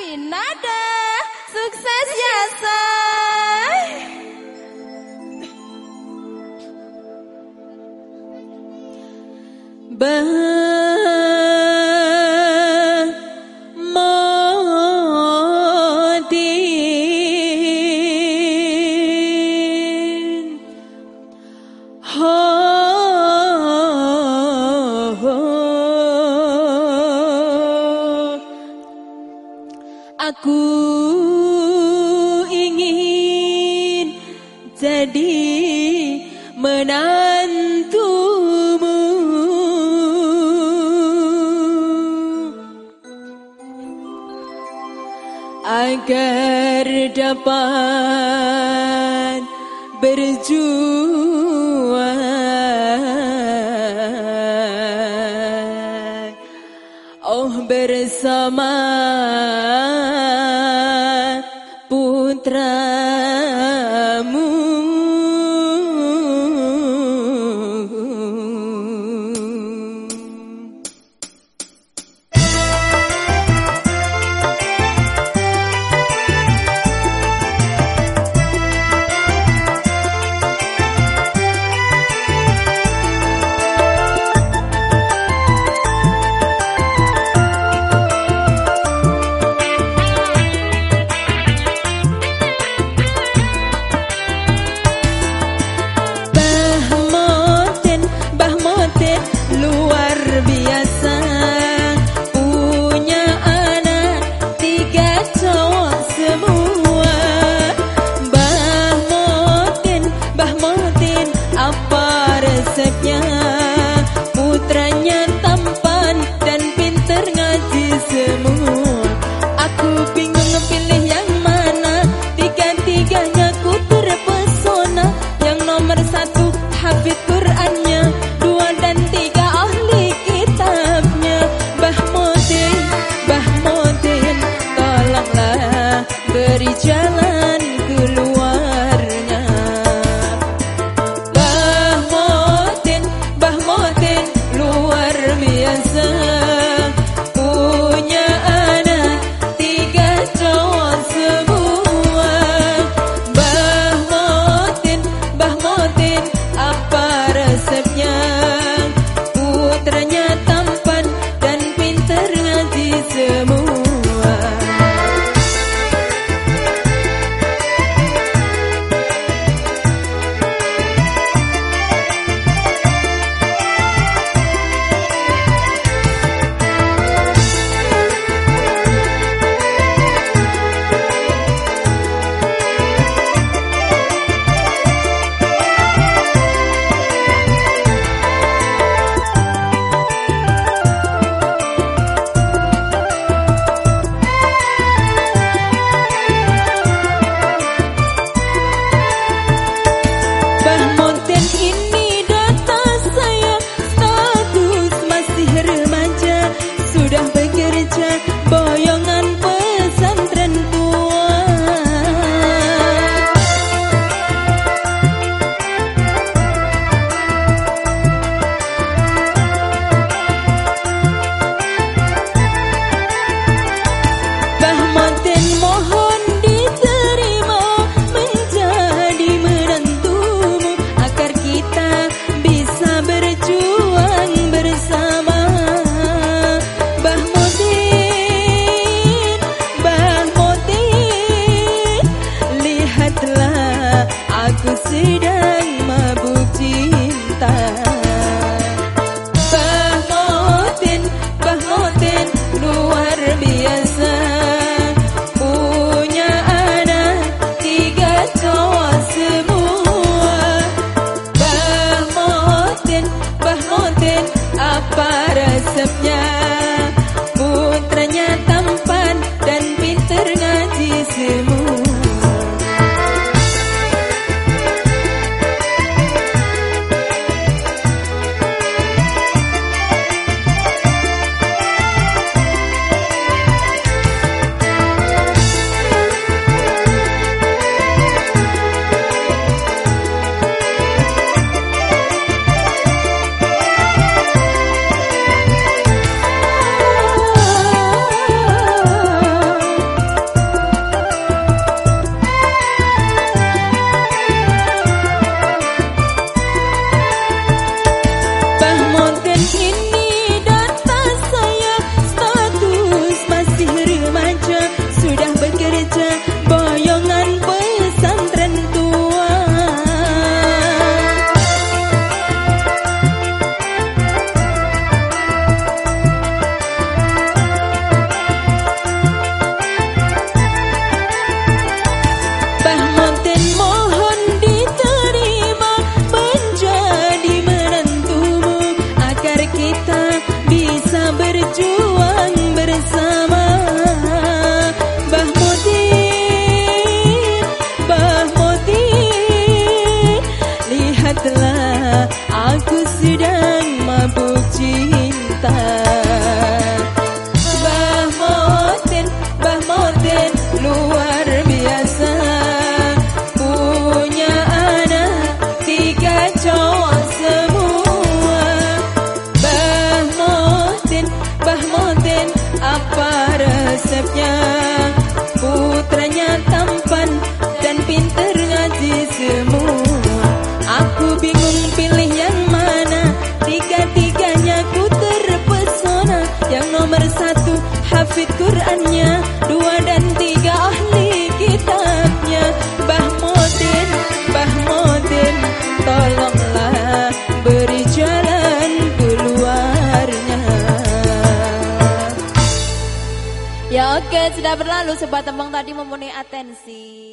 Vinada Sukses ya Aku ingin jadi menantumu. Agar dapat berjuang. Oh bersama Oke, sudah berlalu sebuah tembang tadi memenuhi atensi.